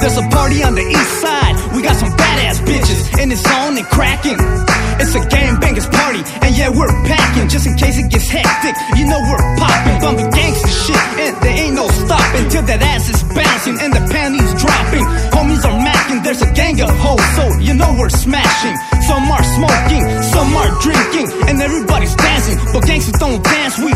There's a party on the east side. We got some badass bitches and it's on and cracking. It's a gangbangers party, and yeah, we're packing. Just in case it gets hectic, you know we're popping. Bumping gangster shit, and there ain't no stopping till that ass is bouncing and the panties dropping. Homies are macking, there's a gang of hoes, so you know we're smashing. Some are smoking, some are drinking, and everybody's dancing. But gangsters don't dance, we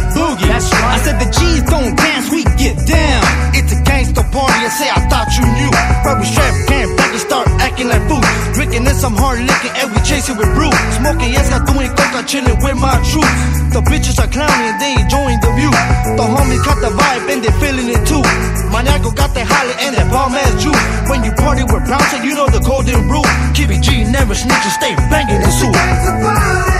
thought you knew. We strap can't back and start acting like fools. Drinking in some hard liquor and we chasing with brew. Smoking yes, I doing coca, chilling with my troops. The bitches are clowning and they enjoying the view. The homies got the vibe and they feeling it too. My Maniaco got that holly and that bomb ass juice. When you party with bouncing, you know the golden rule. Keep it G, never snitch and stay banging the suit.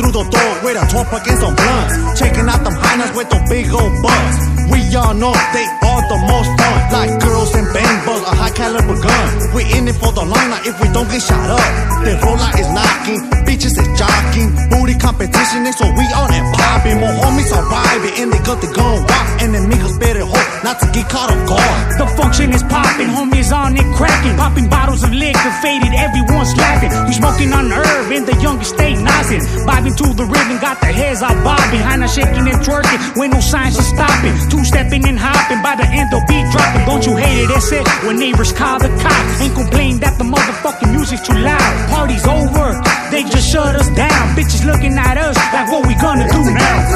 Through the door with a 12 pack and some blunts. Checking out them highness with the big old butts. We all know they are the most fun. Like girls and bang a high caliber gun. We in it for the line, now if we don't get shot up. The roller is knocking, bitches is jockeying. Booty competition, and so we on and popping. More homies arriving, and they got the gun walk. Enemigos better hope not to get caught off guard. The function is popping, homies on it cracking. Popping bottles of liquor, faded, everyone's laughing. We smoking on herb, and the youngest stay nozzing. Vibing to the rhythm, got the heads all bobbing. Hannah shaking and twerking, with no signs of stopping. Two stepping and hopping, by the end they'll be dropping. Don't you hate it? That's it. When neighbors call the cops and complain that the motherfucking music's too loud. Party's over, they just shut us down. Bitches looking at us like what we gonna do now.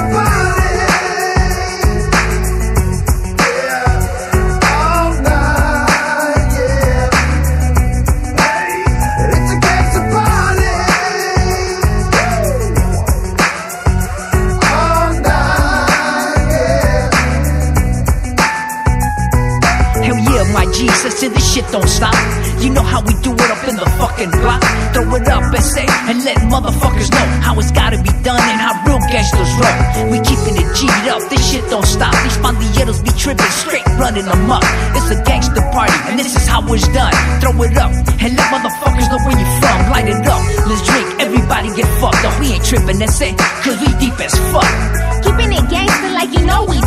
This shit don't stop. You know how we do it up in the fucking block. Throw it up and say, and let motherfuckers know how it's gotta be done and how real gangsters roll. We keeping it G'd up, this shit don't stop. These pandilleros be tripping, straight running amok. It's a gangster party, and this is how it's done. Throw it up and let motherfuckers know where you from. Light it up, let's drink, everybody get fucked up. We ain't tripping, that's it, cause we deep as fuck. Keeping it gangster like you know we